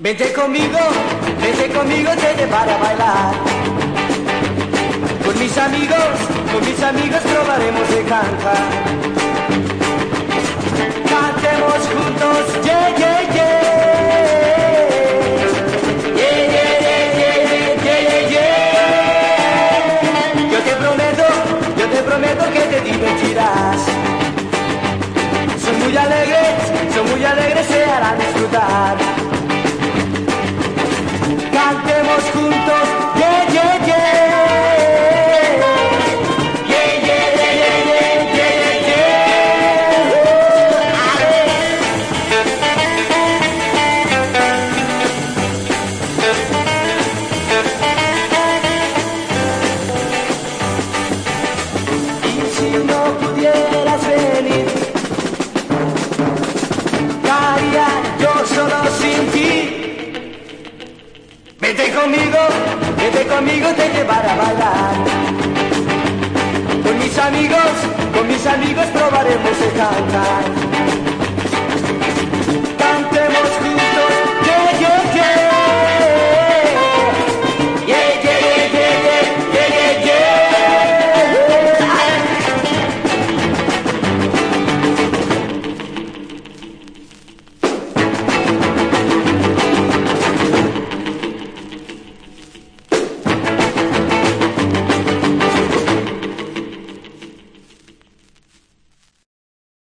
Vente conmigo, vente conmigo, te llevaré a bailar. Con mis amigos, con mis amigos probaremos de cantar. Cantemos juntos, yeah, yeah, yeah. Yeah, yeah, yeah, yeah, yeah, yeah. Yo te prometo, yo te prometo que te divertirás. Son muy alegres, son muy alegres, se harán disfrutar. Vete conmigo, vete conmigo, te llevaré a bailar. Con mis amigos, con mis amigos probaremos de cantar.